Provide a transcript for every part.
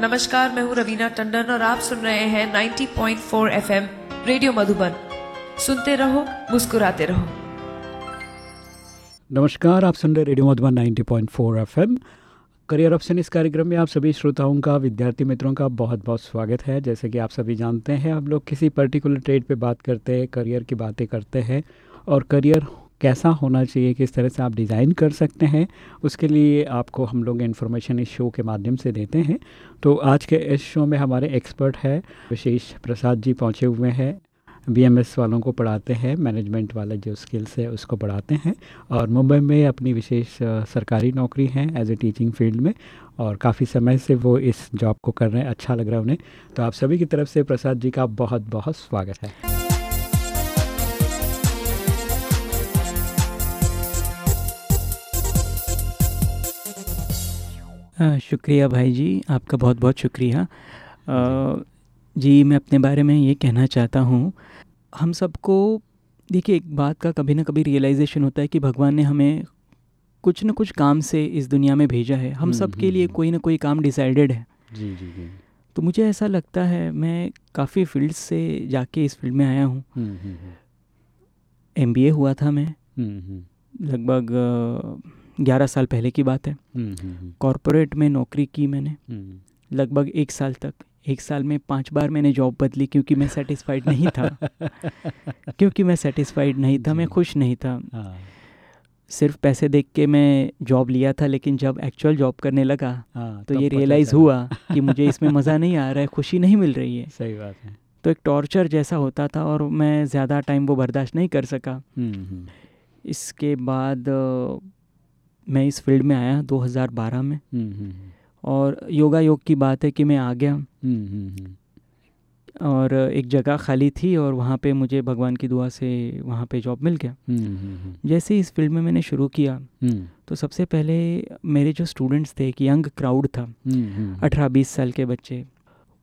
नमस्कार, मैं हूँ रवीना टंडन और आप सुन रहे हैं 90.4 एफएम रेडियो मधुबन। सुनते रहो, मुस्कुराते रहो। नमस्कार, आप सुन रहे radio Madhuban 90.4 FM. Career option इस कार्यक्रम में आप सभी श्रोताओं का, विद्यार्थी मित्रों का बहुत बहुत स्वागत है। जैसे कि आप सभी जानते हैं हम लोग किसी पर्टिकुलर ट्रेड पे बात करते हैं करियर की बातें करते हैं और करियर कैसा होना चाहिए, किस तरह से आप डिज़ाइन कर सकते हैं, उसके लिए आपको हम लोग इन्फॉर्मेशन इस शो के माध्यम से देते हैं। तो आज के इस शो में हमारे एक्सपर्ट है, विशेष प्रसाद जी पहुँचे हुए हैं। बीएमएस वालों को पढ़ाते हैं, मैनेजमेंट वाले जो स्किल्स है उसको पढ़ाते हैं और मुंबई में अपनी विशेष सरकारी नौकरी है एज ए टीचिंग फ़ील्ड में और काफ़ी समय से वो इस जॉब को कर रहे हैं अच्छा लग रहा है उन्हें। तो आप सभी की तरफ़ से प्रसाद जी का बहुत बहुत स्वागत है। शुक्रिया भाई जी आपका बहुत बहुत शुक्रिया जी। मैं अपने बारे में ये कहना चाहता हूँ। हम सबको देखिए एक बात का कभी ना कभी रियलाइजेशन होता है कि भगवान ने हमें कुछ न कुछ काम से इस दुनिया में भेजा है। हम हम्म, सब के लिए हम्म, कोई ना कोई काम डिसाइडेड है। जी जी जी। तो मुझे ऐसा लगता है मैं काफ़ी फ़ील्ड से जाके इस फ़ील्ड में आया हूँ। एम हम्म, हुआ था मैं। लगभग ग्यारह साल पहले की बात है। कॉरपोरेट में नौकरी की मैंने। लगभग एक साल तक एक साल में पाँच बार मैंने जॉब बदली क्योंकि मैं सेटिस्फाइड नहीं था। क्योंकि मैं सेटिस्फाइड नहीं था मैं खुश नहीं था। हाँ। सिर्फ़ पैसे देख के मैं जॉब लिया था लेकिन जब एक्चुअल जॉब करने लगा हाँ, तो ये रियलाइज़ हुआ कि मुझे इसमें मज़ा नहीं आ रहा है खुशी नहीं मिल रही है। सही बात है। तो एक टॉर्चर जैसा होता था और मैं ज़्यादा टाइम वो बर्दाश्त नहीं कर सका। इसके बाद मैं इस फ़ील्ड में आया 2012 में। और योगा योग की बात है कि मैं आ गया। और एक जगह खाली थी और वहाँ पे मुझे भगवान की दुआ से वहाँ पे जॉब मिल गया। जैसे ही इस फ़ील्ड में मैंने शुरू किया तो सबसे पहले मेरे जो स्टूडेंट्स थे एक यंग क्राउड था अठारह बीस साल के बच्चे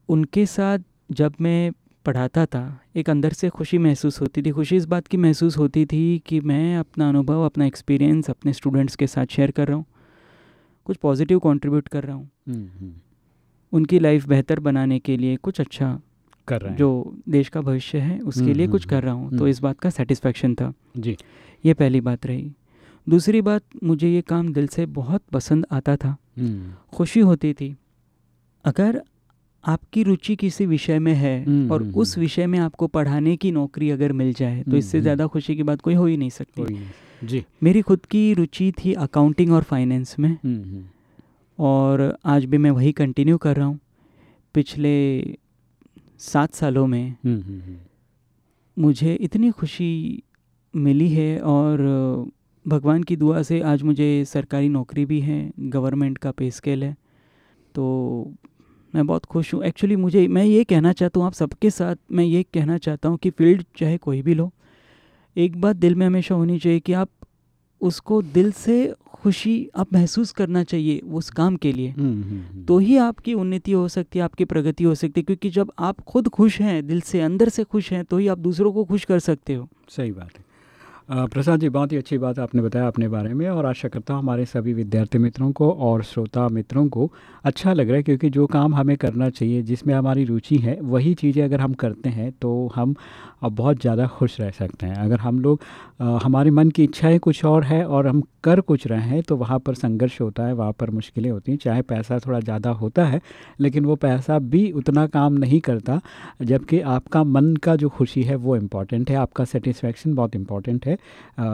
उनके साथ जब मैं पढ़ाता था एक अंदर से खुशी महसूस होती थी। खुशी इस बात की महसूस होती थी कि मैं अपना अनुभव अपना एक्सपीरियंस अपने स्टूडेंट्स के साथ शेयर कर रहा हूँ। कुछ पॉजिटिव कंट्रीब्यूट कर रहा हूँ। हम्म, हम्म। उनकी लाइफ बेहतर बनाने के लिए कुछ अच्छा कर रहा हैं। जो देश का भविष्य है उसके हम्म, लिए कुछ कर रहा हूँ। तो इस बात का सेटिस्फेक्शन था। जी। ये पहली बात रही। दूसरी बात मुझे ये काम दिल से बहुत पसंद आता था। खुशी होती थी। अगर आपकी रुचि किसी विषय में है हम्म, और हम्म, उस हम्म। विषय में आपको पढ़ाने की नौकरी अगर मिल जाए तो इससे ज़्यादा खुशी की बात कोई हो ही नहीं सकती। नहीं। जी। मेरी खुद की रुचि थी अकाउंटिंग और फाइनेंस में। और आज भी मैं वही कंटिन्यू कर रहा हूँ। पिछले सात सालों में मुझे इतनी खुशी मिली है और भगवान की दुआ से आज मुझे सरकारी नौकरी भी है गवर्नमेंट का पे स्केल है। तो मैं बहुत खुश हूँ। एक्चुअली मुझे मैं ये कहना चाहता हूँ आप सबके साथ मैं ये कहना चाहता हूँ कि फ़ील्ड चाहे कोई भी लो एक बात दिल में हमेशा होनी चाहिए कि आप उसको दिल से खुशी आप महसूस करना चाहिए उस काम के लिए। हम्म, हम्म, हम्म। तो ही आपकी उन्नति हो सकती है आपकी प्रगति हो सकती है क्योंकि जब आप खुद खुश हैं दिल से अंदर से खुश हैं तो ही आप दूसरों को खुश कर सकते हो। सही बात है। प्रसाद जी, बहुत ही अच्छी बात आपने बताया अपने बारे में और आशा करता हूँ हमारे सभी विद्यार्थी मित्रों को और श्रोता मित्रों को अच्छा लग रहा है क्योंकि जो काम हमें करना चाहिए, जिसमें हमारी रुचि है, वही चीज़ें अगर हम करते हैं तो हम बहुत ज़्यादा खुश रह सकते हैं। अगर हम लोग हमारे मन की इच्छाएँ कुछ और है और हम कर कुछ रहे हैं तो वहाँ पर संघर्ष होता है, वहाँ पर मुश्किलें होती हैं। चाहे पैसा थोड़ा ज़्यादा होता है, लेकिन वो पैसा भी उतना काम नहीं करता, जबकि आपका मन का जो खुशी है वो इंपॉर्टेंट है। आपका सेटिस्फेक्शन बहुत इंपॉर्टेंट है।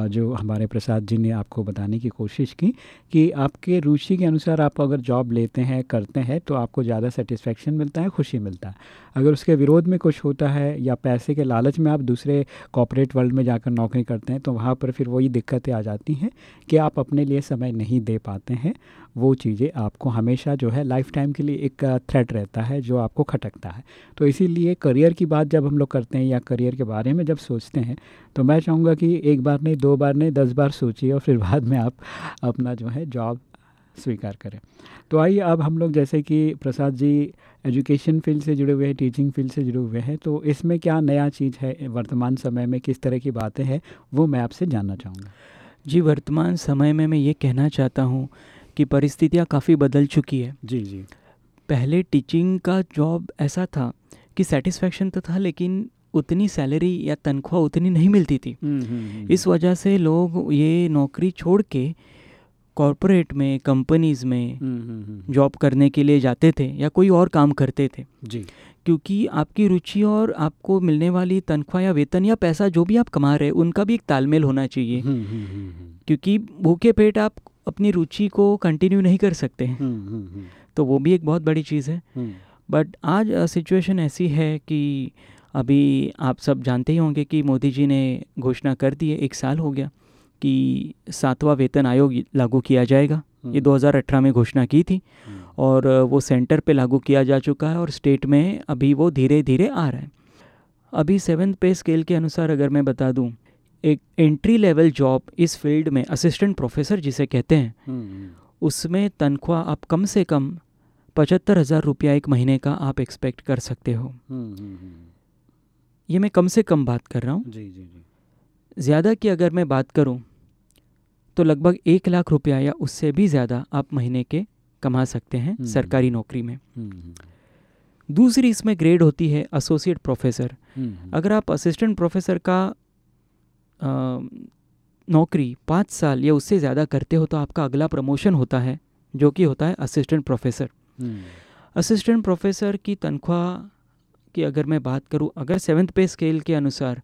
जो हमारे प्रसाद जी ने आपको बताने की कोशिश की कि आपके रुचि के अनुसार आप अगर जॉब लेते हैं, करते हैं तो आपको ज़्यादा सेटिस्फेक्शन मिलता है, खुशी मिलता है। अगर उसके विरोध में कुछ होता है या पैसे के लालच में आप दूसरे कॉपरेट वर्ल्ड में जाकर नौकरी करते हैं तो वहाँ पर फिर वही दिक्कतें आ जाती हैं कि आप अपने लिए समय नहीं दे पाते हैं। वो चीज़ें आपको हमेशा जो है लाइफ टाइम के लिए एक थ्रेट रहता है, जो आपको खटकता है। तो इसीलिए करियर की बात जब हम लोग करते हैं या करियर के बारे में जब सोचते हैं तो मैं चाहूँगा कि एक बार नहीं, दो बार नहीं, दस बार सोचिए और फिर बाद में आप अपना जो है जॉब स्वीकार करें। तो आइए अब हम लोग जैसे कि प्रसाद जी एजुकेशन फ़ील्ड से जुड़े हुए हैं टीचिंग फ़ील्ड से जुड़े हुए हैं तो इसमें क्या नया चीज़ है वर्तमान समय में किस तरह की बातें हैं वो मैं आपसे जानना चाहूँगा। जी वर्तमान समय में मैं ये कहना चाहता हूँ कि परिस्थितियाँ काफ़ी बदल चुकी है। जी जी। पहले टीचिंग का जॉब ऐसा था कि सेटिस्फेक्शन तो था लेकिन उतनी सैलरी या तनख्वाह उतनी नहीं मिलती थी। हम्म, हम्म, हम्म। इस वजह से लोग ये नौकरी छोड़ के कॉरपोरेट में कंपनीज़ में हम्म, हम्म, हम्म। जॉब करने के लिए जाते थे या कोई और काम करते थे? जी। क्योंकि आपकी रुचि और आपको मिलने वाली तनख्वाह या वेतन या पैसा जो भी आप कमा रहे हैं उनका भी एक तालमेल होना चाहिए। हम्म, हम्म, हम्म, हम्म। क्योंकि भूखे पेट आप अपनी रुचि को कंटिन्यू नहीं कर सकते। हैं हम्म, हम्म, हम्म, तो वो भी एक बहुत बड़ी चीज़ है। हम्म। बट आज सिचुएशन ऐसी है कि अभी आप सब जानते ही होंगे कि मोदी जी ने घोषणा कर दी है एक साल हो गया। कि सातवां वेतन आयोग लागू किया जाएगा ये हम्म, 2018 में घोषणा की थी हम्म। और वो सेंटर पे लागू किया जा चुका है और स्टेट में अभी वो धीरे धीरे आ रहा है अभी सेवन पे स्केल के अनुसार अगर मैं बता दूँ एक एंट्री लेवल जॉब इस फ़ील्ड में असिस्टेंट प्रोफेसर जिसे कहते हैं हम्म। उसमें तनख्वाह आप कम से कम पचहत्तर हज़ार रुपया एक महीने का आप एक्सपेक्ट कर सकते हो। ये मैं कम से कम बात कर रहा हूँ ज़्यादा की अगर मैं बात करूँ तो लगभग एक लाख रुपया या उससे भी ज़्यादा आप महीने के कमा सकते हैं हम्म। सरकारी नौकरी में। हम्म, हम्म, दूसरी इसमें ग्रेड होती है एसोसिएट प्रोफेसर। अगर आप असिस्टेंट प्रोफेसर का अ, नौकरी पाँच साल या उससे ज़्यादा करते हो तो आपका अगला प्रमोशन होता है जो कि होता है असिस्टेंट प्रोफेसर असिस्टेंट प्रोफेसर की तनख्वाह की अगर मैं बात करूँ अगर सेवन्थ पे स्केल के अनुसार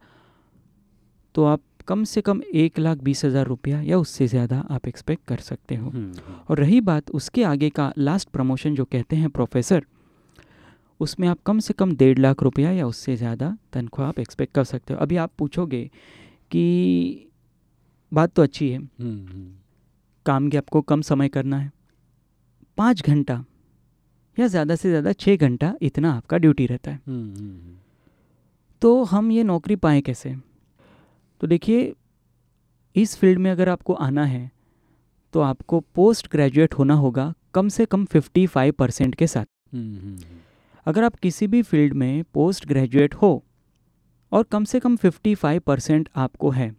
तो आप कम से कम एक लाख बीस हज़ार रुपया या उससे ज़्यादा आप एक्सपेक्ट कर सकते हो हम्म, हम्म। और रही बात उसके आगे का लास्ट प्रमोशन जो कहते हैं प्रोफेसर उसमें आप कम से कम डेढ़ लाख रुपया या उससे ज़्यादा तनख्वाह आप एक्सपेक्ट कर सकते हो अभी आप पूछोगे कि बात तो अच्छी है हम्म। काम के आपको कम समय करना है पाँच घंटा या ज़्यादा से ज़्यादा छः घंटा इतना आपका ड्यूटी रहता है। तो हम ये नौकरी पाएँ कैसे तो देखिए इस फ़ील्ड में अगर आपको आना है तो आपको पोस्ट ग्रेजुएट होना होगा कम से कम 55 परसेंट के साथ हम्म, हम्म, हम्म। अगर आप किसी भी फ़ील्ड में पोस्ट ग्रेजुएट हो और कम से कम 55 परसेंट आपको है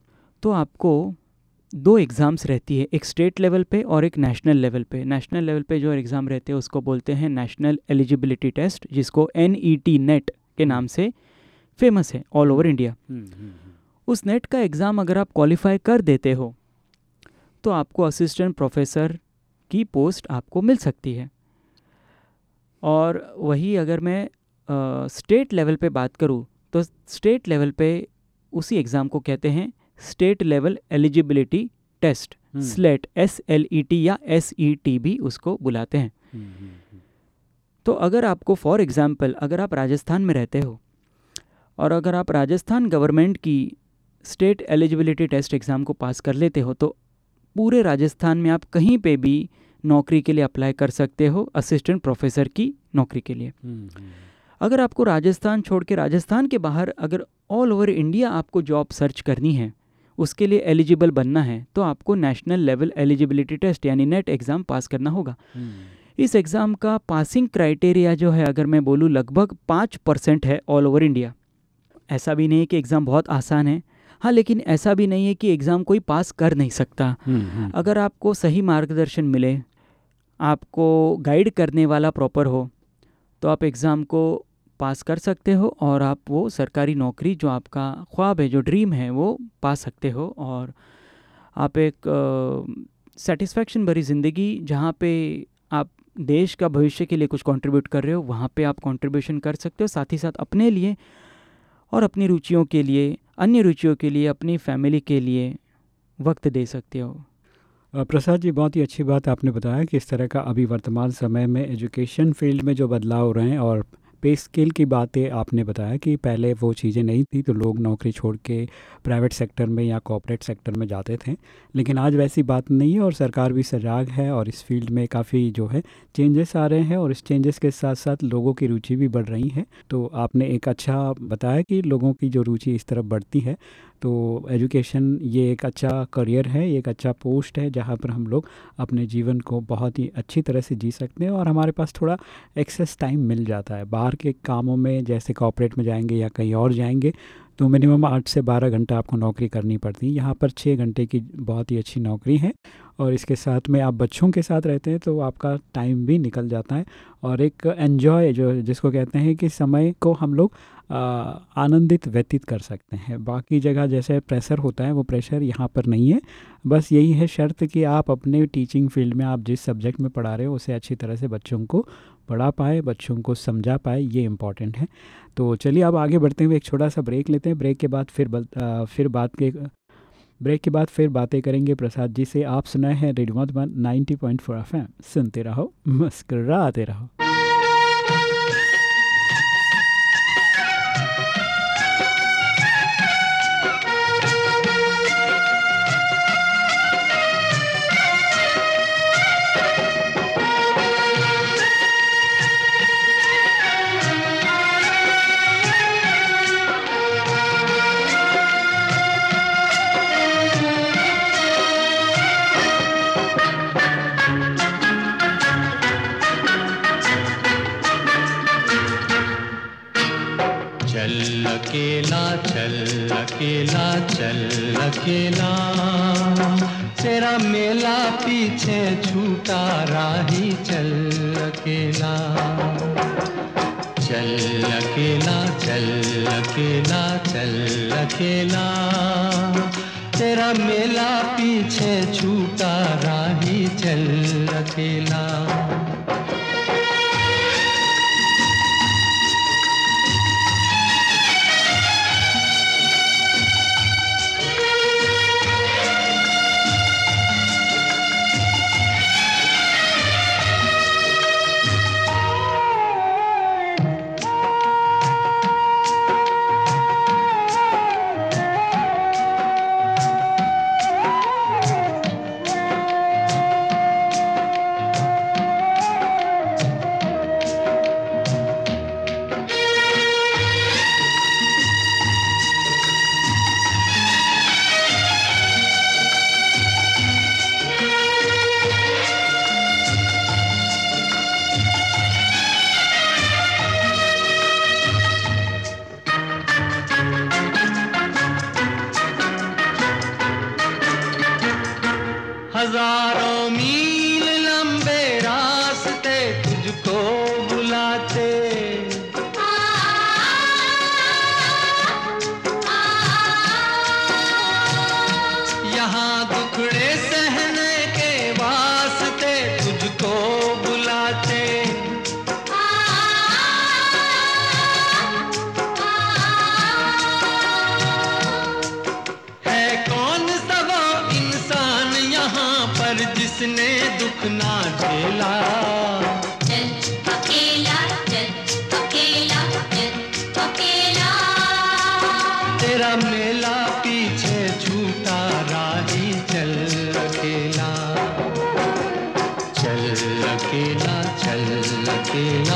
तो आपको दो एग्ज़ाम्स रहती है एक स्टेट लेवल पे और एक नेशनल लेवल पे नेशनल लेवल पे जो एग्ज़ाम रहते हैं उसको बोलते हैं नेशनल एलिजिबिलिटी टेस्ट जिसको एन नेट के नाम से फ़ेमस है ऑल ओवर इंडिया। उस नेट का एग्ज़ाम अगर आप क्वालिफाई कर देते हो तो आपको असिस्टेंट प्रोफेसर की पोस्ट आपको मिल सकती है। और वही अगर मैं स्टेट लेवल पे बात करूँ तो स्टेट लेवल पे उसी एग्ज़ाम को कहते हैं state level eligibility test hmm, SLET S L E T या एस ई टी भी उसको बुलाते हैं। हम्म, हम्म। तो अगर आपको फॉर एग्ज़ाम्पल अगर आप राजस्थान में रहते हो और अगर आप राजस्थान गवर्नमेंट की स्टेट एलिजिबिलिटी टेस्ट एग्ज़ाम को पास कर लेते हो तो पूरे राजस्थान में आप कहीं पे भी नौकरी के लिए अप्लाई कर सकते हो असिस्टेंट प्रोफेसर की नौकरी के लिए। हम्म, हम्म। अगर आपको राजस्थान छोड़ के राजस्थान के बाहर अगर ऑल ओवर इंडिया आपको जॉब सर्च करनी है उसके लिए एलिजिबल बनना है तो आपको नेशनल लेवल एलिजिबिलिटी टेस्ट यानी नेट एग्ज़ाम पास करना होगा। हम्म, इस एग्ज़ाम का पासिंग क्राइटेरिया जो है अगर मैं बोलूँ लगभग पाँच परसेंट है ऑल ओवर इंडिया ऐसा भी नहीं है कि एग्ज़ाम बहुत आसान है। हाँ लेकिन ऐसा भी नहीं है कि एग्ज़ाम कोई पास कर नहीं सकता हम्म, हम्म। अगर आपको सही मार्गदर्शन मिले आपको गाइड करने वाला प्रॉपर हो तो आप एग्ज़ाम को पास कर सकते हो और आप वो सरकारी नौकरी जो आपका ख्वाब है जो ड्रीम है वो पा सकते हो और आप एक सेटिस्फैक्शन भरी ज़िंदगी जहाँ पे आप देश का भविष्य के लिए कुछ कंट्रीब्यूट कर रहे हो वहाँ पे आप कंट्रीब्यूशन कर सकते हो साथ ही साथ अपने लिए और अपनी रुचियों के लिए अन्य रुचियों के लिए, अपनी फैमिली के लिए वक्त दे सकते हो। प्रसाद जी, बहुत ही अच्छी बात आपने बताया कि इस तरह का अभी वर्तमान समय में एजुकेशन फ़ील्ड में जो बदलाव हो रहे हैं और पे स्केल की बातें आपने बताया कि पहले वो चीज़ें नहीं थी तो लोग नौकरी छोड़ के प्राइवेट सेक्टर में या कॉपरेट सेक्टर में जाते थे। लेकिन आज वैसी बात नहीं है और सरकार भी सजाग है और इस फ़ील्ड में काफ़ी जो है चेंजेस आ रहे हैं और इस चेंजेस के साथ साथ लोगों की रुचि भी बढ़ रही है। तो आपने एक अच्छा बताया कि लोगों की जो रुचि इस तरफ़ बढ़ती है। तो एजुकेशन ये एक अच्छा करियर है एक अच्छा पोस्ट है, जहाँ पर हम लोग अपने जीवन को बहुत ही अच्छी तरह से जी सकते हैं और हमारे पास थोड़ा एक्सेस टाइम मिल जाता है। बाहर के कामों में जैसे कॉपरेट में जाएँगे या कहीं और जाएँगे तो मिनिमम आठ से बारह घंटा आपको नौकरी करनी पड़ती है। यहाँ पर छः घंटे की बहुत ही अच्छी नौकरी है और इसके साथ में आप बच्चों के साथ रहते हैं तो आपका टाइम भी निकल जाता है और एक एन्जॉय जो, जिसको कहते हैं कि समय को हम लोग आनंदित व्यतीत कर सकते हैं। बाकी जगह जैसे प्रेशर होता है वो प्रेशर यहाँ पर नहीं है। बस यही है शर्त कि आप अपने टीचिंग फ़ील्ड में आप जिस सब्जेक्ट में पढ़ा रहे हो उसे अच्छी तरह से बच्चों को पढ़ा पाए बच्चों को समझा पाए ये इंपॉर्टेंट है। तो चलिए अब आगे बढ़ते हुए एक छोटा सा ब्रेक लेते हैं। ब्रेक के बाद फिर आ, फिर बात के ब्रेक के बाद फिर बातें करेंगे प्रसाद जी से। आप सुनाए हैं रेडियो फोर एफ़ सुनते रहो मुस्कराते रहो। hazar see no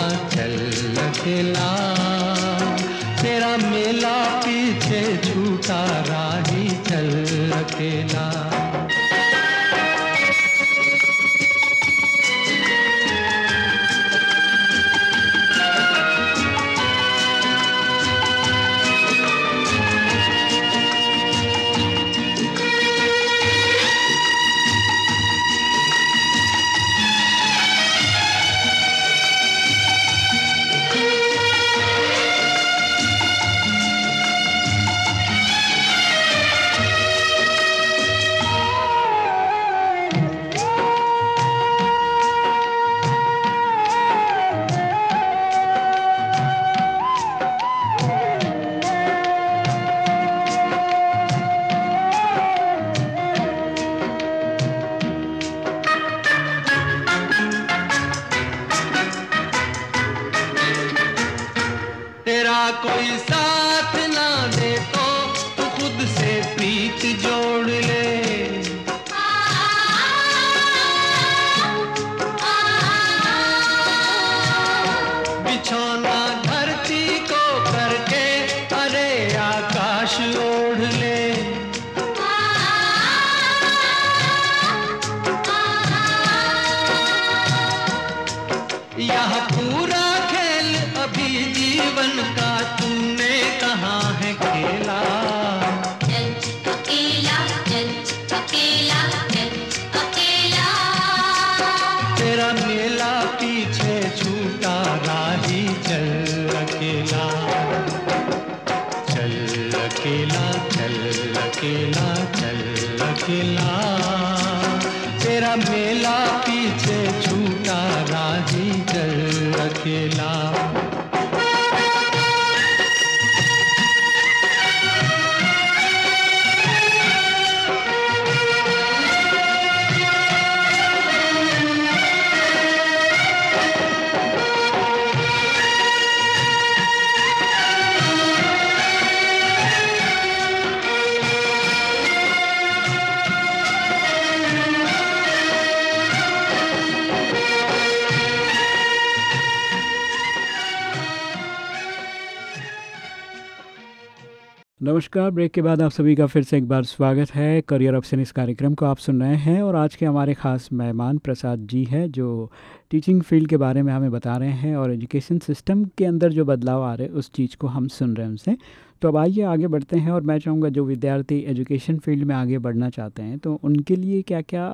नमस्कार। ब्रेक के बाद आप सभी का फिर से एक बार स्वागत है। करियर ऑप्शन इस कार्यक्रम को आप सुन रहे हैं और आज के हमारे खास मेहमान प्रसाद जी हैं, जो टीचिंग फ़ील्ड के बारे में हमें बता रहे हैं और एजुकेशन सिस्टम के अंदर जो बदलाव आ रहे हैं, उस चीज़ को हम सुन रहे हैं उनसे। तो अब आइए आगे बढ़ते हैं और मैं चाहूँगा जो विद्यार्थी एजुकेशन फ़ील्ड में आगे बढ़ना चाहते हैं तो उनके लिए क्या क्या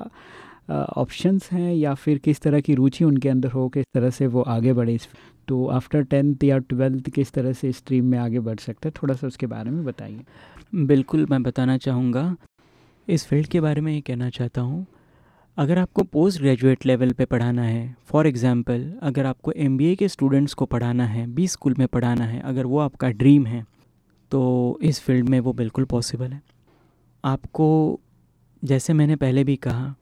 ऑप्शंस हैं या फिर किस तरह की रुचि उनके अंदर हो, किस तरह से वो आगे बढ़े इस तो आफ्टर टेंथ या ट्वेल्थ किस तरह से स्ट्रीम में आगे बढ़ सकते हैं? थोड़ा सा उसके बारे में बताइए। बिल्कुल, मैं बताना चाहूँगा। इस फ़ील्ड के बारे में ये कहना चाहता हूँ। अगर आपको पोस्ट ग्रेजुएट लेवल पे पढ़ाना है फॉर एग्ज़ाम्पल अगर आपको एमबीए के स्टूडेंट्स को पढ़ाना है बी स्कूल में पढ़ाना है, अगर वो आपका ड्रीम है तो इस फ़ील्ड में वो बिल्कुल पॉसिबल है। आपको, जैसे मैंने पहले भी कहा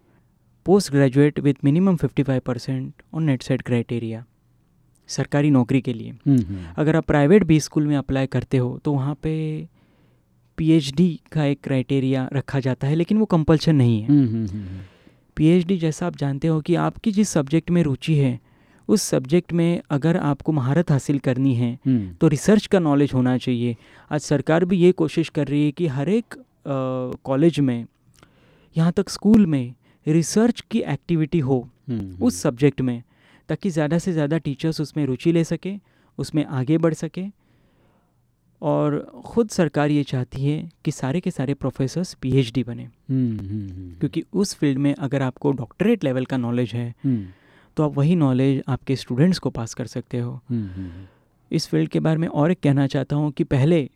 post graduate with minimum 55 percent on NET SET criteria सरकारी नौकरी के लिए। हम्म, हम्म। अगर आप प्राइवेट बी स्कूल में अप्लाई करते हो तो वहाँ पे पीएचडी का एक क्राइटेरिया रखा जाता है लेकिन वो कंपल्शन नहीं है। पीएचडी हम्म, जैसा आप जानते हो कि आपकी जिस सब्जेक्ट में रुचि है उस सब्जेक्ट में अगर आपको महारत हासिल करनी है तो रिसर्च का नॉलेज होना चाहिए। आज सरकार भी ये कोशिश कर रही है कि हर एक कॉलेज में यहाँ तक स्कूल में रिसर्च की एक्टिविटी हो उस सब्जेक्ट में ताकि ज़्यादा से ज़्यादा टीचर्स उसमें रुचि ले सकें उसमें आगे बढ़ सकें। और ख़ुद सरकार ये चाहती है कि सारे के सारे प्रोफेसर्स पीएचडी बने। हम्म, हम्म, हम्म। क्योंकि उस फ़ील्ड में अगर आपको डॉक्टरेट लेवल का नॉलेज है तो आप वही नॉलेज आपके स्टूडेंट्स को पास कर सकते हो। इस फ़ील्ड के बारे में और एक कहना चाहता हूँ कि पहले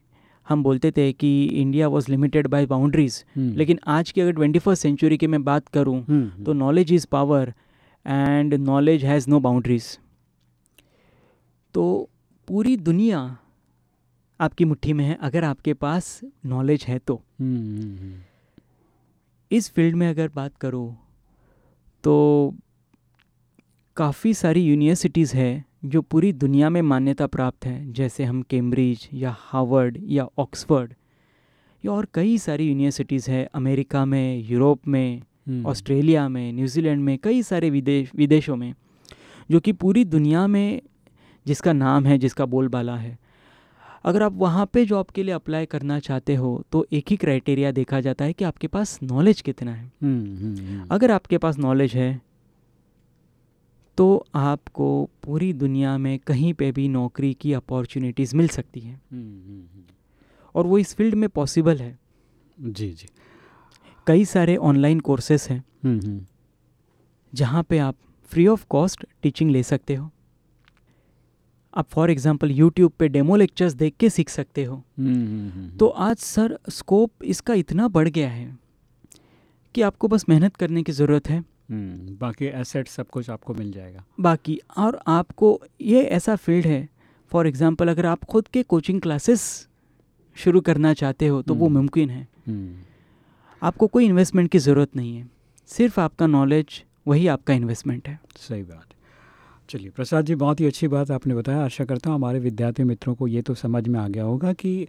हम बोलते थे कि India was limited by boundaries लेकिन आज की अगर ट्वेंटी फ़र्स्ट सेंचुरी की मैं बात करूँ तो knowledge is power and knowledge has no boundaries तो पूरी दुनिया आपकी मुट्ठी में है अगर आपके पास नॉलेज है तो। इस फ़ील्ड में अगर बात करो तो काफ़ी सारी यूनिवर्सिटीज़ है जो पूरी दुनिया में मान्यता प्राप्त है जैसे हम कैम्ब्रिज या हार्वर्ड या ऑक्सफर्ड या और कई सारी यूनिवर्सिटीज़ है अमेरिका में यूरोप में हम्म। ऑस्ट्रेलिया में न्यूजीलैंड में कई सारे विदेश विदेशों में जो कि पूरी दुनिया में जिसका नाम है जिसका बोलबाला है। अगर आप वहाँ पे जॉब के लिए अप्लाई करना चाहते हो तो एक ही क्राइटेरिया देखा जाता है कि आपके पास नॉलेज कितना है। हम्म, हम्म, अगर आपके पास नॉलेज है तो आपको पूरी दुनिया में कहीं पे भी नौकरी की अपॉर्चुनिटीज़ मिल सकती हैं। और वो इस फ़ील्ड में पॉसिबल है। जी जी। कई सारे ऑनलाइन कोर्सेस हैं। हम्म, हम्म। जहाँ पे आप फ्री ऑफ़ कॉस्ट टीचिंग ले सकते हो। आप फॉर एग्जांपल यूट्यूब पे डेमो लेक्चर्स देख के सीख सकते हो। हम्म, तो आज सर स्कोप इसका इतना बढ़ गया है कि आपको बस मेहनत करने की ज़रूरत है। बाकी एसेट सब कुछ आपको मिल जाएगा। बाकी और आपको ये ऐसा फ़ील्ड है फॉर एग्ज़ाम्पल अगर आप खुद के कोचिंग क्लासेस शुरू करना चाहते हो तो वो मुमकिन है। आपको कोई इन्वेस्टमेंट की ज़रूरत नहीं है सिर्फ़ आपका नॉलेज वही आपका इन्वेस्टमेंट है। सही बात। चलिए प्रसाद जी बहुत ही अच्छी बात आपने बताया। आशा करता हूँ हमारे विद्यार्थी मित्रों को ये तो समझ में आ गया होगा कि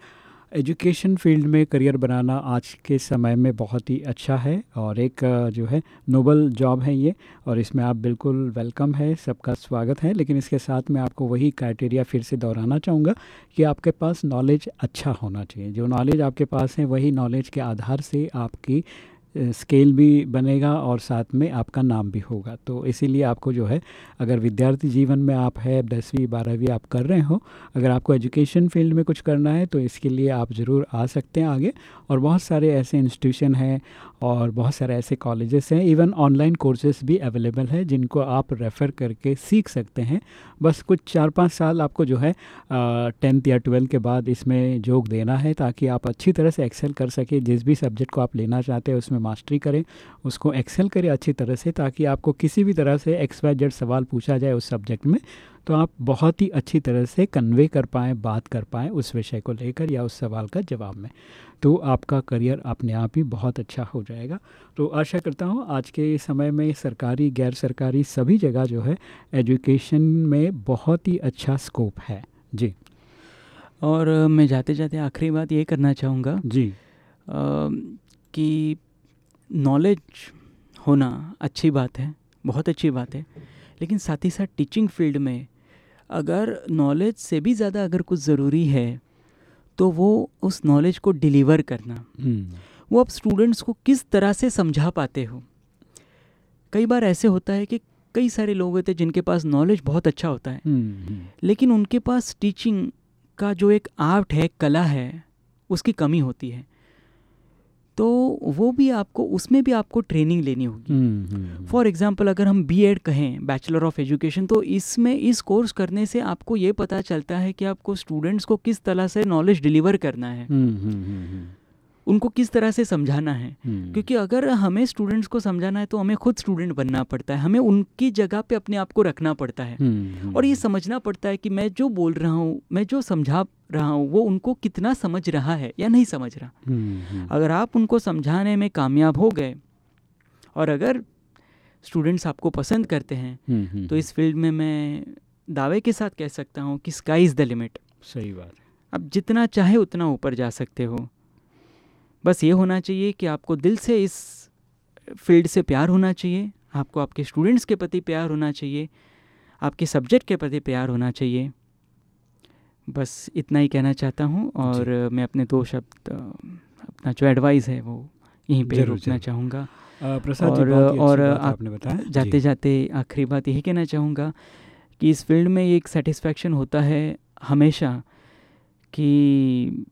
एजुकेशन फ़ील्ड में करियर बनाना आज के समय में बहुत ही अच्छा है और एक जो है, नोबल जॉब है ये और इसमें आप बिल्कुल वेलकम है, सबका स्वागत है। लेकिन इसके साथ मैं आपको वही क्राइटेरिया फिर से दोहराना चाहूँगा कि आपके पास नॉलेज अच्छा होना चाहिए। जो नॉलेज आपके पास है, वही नॉलेज के आधार से आपकी स्केल भी बनेगा और साथ में आपका नाम भी होगा। तो इसीलिए आपको जो है, अगर विद्यार्थी जीवन में आप है, दसवीं, बारहवीं आप कर रहे हो, अगर आपको एजुकेशन फ़ील्ड में कुछ करना है तो इसके लिए आप ज़रूर आ सकते हैं आगे। और बहुत सारे ऐसे इंस्टीट्यूशन हैं और बहुत सारे ऐसे कॉलेजेस हैं इवन ऑनलाइन कोर्सेज भी अवेलेबल है, जिनको आप रेफ़र करके सीख सकते हैं। बस कुछ चार पाँच साल आपको जो है टेंथ या ट्वेल्थ के बाद इसमें जोग देना है, ताकि आप अच्छी तरह से एक्सेल कर सके। जिस भी सब्जेक्ट को आप लेना चाहते हैं, उसमें मास्टरी करें उसको एक्सेल करें अच्छी तरह से ताकि आपको किसी भी तरह से एक्स वाई जेड सवाल पूछा जाए उस सब्जेक्ट में तो आप बहुत ही अच्छी तरह से कन्वे कर पाएँ बात कर पाएँ उस विषय को लेकर या उस सवाल का जवाब में। तो आपका करियर अपने आप ही बहुत अच्छा हो जाएगा। तो आशा करता हूँ आज के समय में सरकारी गैर सरकारी सभी जगह जो है एजुकेशन में बहुत ही अच्छा स्कोप है। जी। और मैं जाते जाते आखिरी बात ये करना चाहूँगा जी। आ, कि नॉलेज होना अच्छी बात है बहुत अच्छी बात है लेकिन साथ ही साथ टीचिंग फ़ील्ड में अगर नॉलेज से भी ज़्यादा अगर कुछ ज़रूरी है तो वो उस नॉलेज को डिलीवर करना हम्म। वो आप स्टूडेंट्स को किस तरह से समझा पाते हो कई बार ऐसे होता है कि कई सारे लोग होते हैं जिनके पास नॉलेज बहुत अच्छा होता है हम्म, हम्म। लेकिन उनके पास टीचिंग का जो एक आर्ट है कला है उसकी कमी होती है तो वो भी आपको उसमें भी आपको ट्रेनिंग लेनी होगी। हम्म, हम्म, फॉर एग्ज़ाम्पल अगर हम बी एड कहें बैचलर ऑफ़ एजुकेशन तो इसमें इस कोर्स करने से आपको ये पता चलता है कि आपको स्टूडेंट्स को किस तरह से नॉलेज डिलीवर करना है। हम्म, हम्म, हम्म, उनको किस तरह से समझाना है? हम्म। क्योंकि अगर हमें स्टूडेंट्स को समझाना है तो हमें खुद स्टूडेंट बनना पड़ता है। हमें उनकी जगह पे अपने आप को रखना पड़ता है। हम्म, हम्म, और ये समझना पड़ता है कि मैं जो बोल रहा हूँ मैं जो समझा रहा हूँ वो उनको कितना समझ रहा है या नहीं समझ रहा। अगर आप उनको समझाने में कामयाब हो गए और अगर स्टूडेंट्स आपको पसंद करते हैं तो इस फ़ील्ड में मैं दावे के साथ कह सकता हूँ कि स्काई इज़ द लिमिट सही बात। आप जितना चाहे उतना ऊपर जा सकते हो। बस ये होना चाहिए कि आपको दिल से इस फ़ील्ड से प्यार होना चाहिए आपको आपके स्टूडेंट्स के प्रति प्यार होना चाहिए आपके सब्जेक्ट के प्रति प्यार होना चाहिए। बस इतना ही कहना चाहता हूँ और मैं अपने दो शब्द अपना जो एडवाइस है वो यहीं पे रोकना चाहूँगा। प्रसाद और- और आप आपने बताया। जाते जाते आखिरी बात यही कहना चाहूँगा कि इस फ़ील्ड में एक सेटिस्फेक्शन होता है हमेशा कि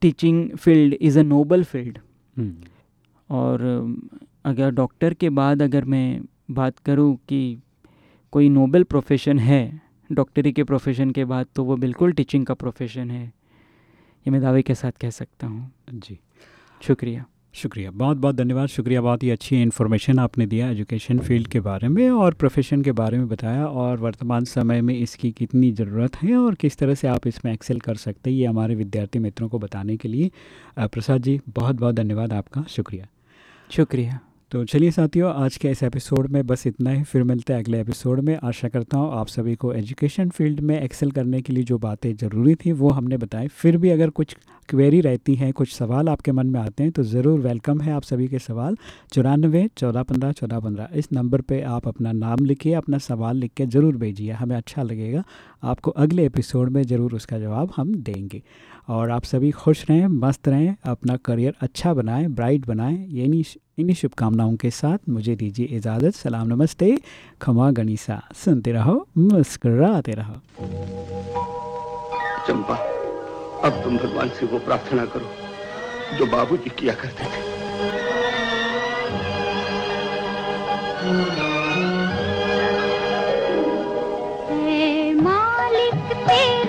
teaching field is a noble field और अगर डॉक्टर के बाद अगर मैं बात करूँ कि कोई नोबल प्रोफेशन है डॉक्टरी के प्रोफेशन के बाद तो वो बिल्कुल टीचिंग का प्रोफेशन है ये मैं दावे के साथ कह सकता हूँ। जी। शुक्रिया। शुक्रिया। बहुत बहुत धन्यवाद। शुक्रिया, बहुत ही अच्छी इन्फॉर्मेशन आपने दिया एजुकेशन फ़ील्ड के बारे में और प्रोफेशन के बारे में बताया और वर्तमान समय में इसकी कितनी ज़रूरत है और किस तरह से आप इसमें एक्सेल कर सकते हैं, ये हमारे विद्यार्थी मित्रों को बताने के लिए। प्रसाद जी, बहुत बहुत धन्यवाद आपका। शुक्रिया। शुक्रिया। तो चलिए साथियों, आज के इस एपिसोड में बस इतना ही। फिर मिलते हैं अगले एपिसोड में। आशा करता हूँ आप सभी को एजुकेशन फ़ील्ड में एक्सेल करने के लिए जो बातें ज़रूरी थी, वो हमने बताई। फिर भी अगर कुछ क्वेरी रहती हैं, कुछ सवाल आपके मन में आते हैं तो ज़रूर वेलकम है आप सभी के सवाल। चौरानवे, चौदह पंद्रह चौदह पंद्रह। इस नंबर पर आप अपना नाम लिखिए, अपना सवाल लिख के ज़रूर भेजिए। हमें अच्छा लगेगा। आपको अगले एपिसोड में ज़रूर उसका जवाब हम देंगे। और आप सभी खुश रहें मस्त रहें अपना करियर अच्छा बनाएँ ब्राइट बनाएँ। ये इन्हीं इन्हीं शुभकामनाओं के साथ मुझे दीजिए इजाज़त। सलाम नमस्ते। खमा गणिसा सुनते रहो मुस्कराते रहो। चंपा अब तुम भगवान से वो प्रार्थना करो जो बाबूजी किया करते थे। हे मालिक तेरे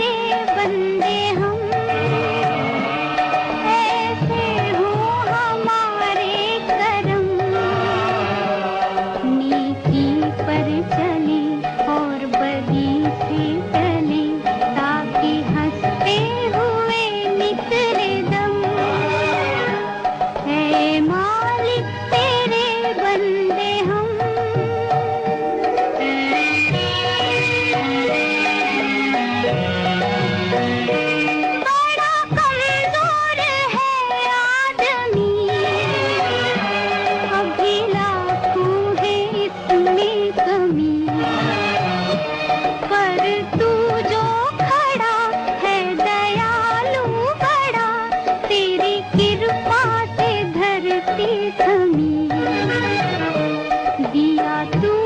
दिया